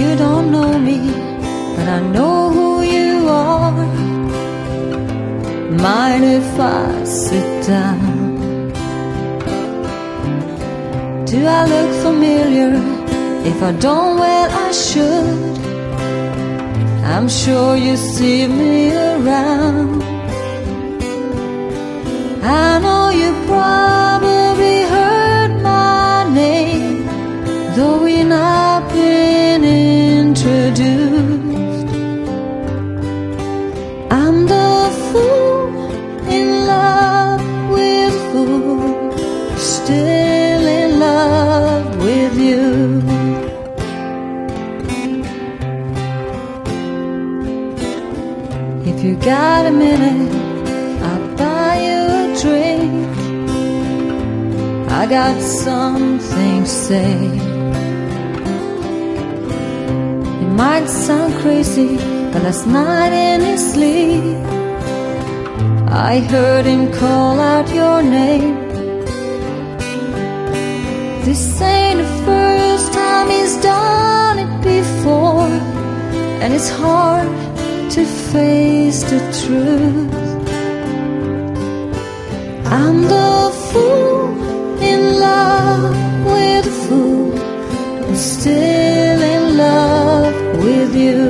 You don't know me, but I know who you are. Mind if I sit down? Do I look familiar? If I don't, well, I should. I'm sure you see me you got a minute, I'll buy you a drink. I got something to say. It might sound crazy, but last night in his sleep, I heard him call out your name. This ain't the first time he's done it before, and it's hard to face the truth. I'm the fool in love with a fool who's still in love with you.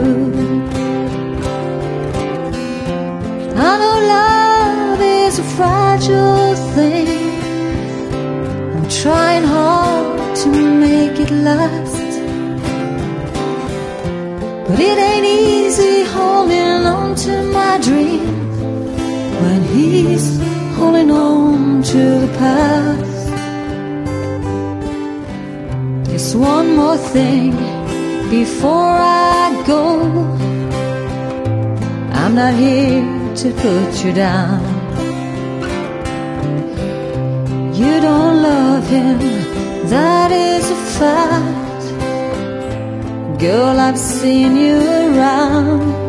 I know love is a fragile thing. I'm trying hard to make it last. But it ain't easy to my dream when he's holding on to the past. Just one more thing before I go. I'm not here to put you down. You don't love him, that is a fact. Girl, I've seen you around.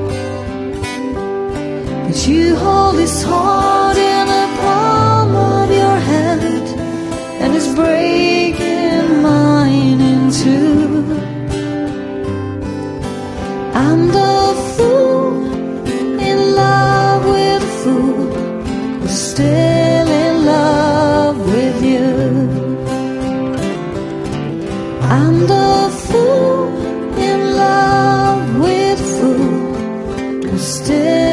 You hold his heart in the palm of your hand, and it's breaking mine in two. I'm the fool in love with a fool who's still in love with you. I'm the fool in love with a fool who's still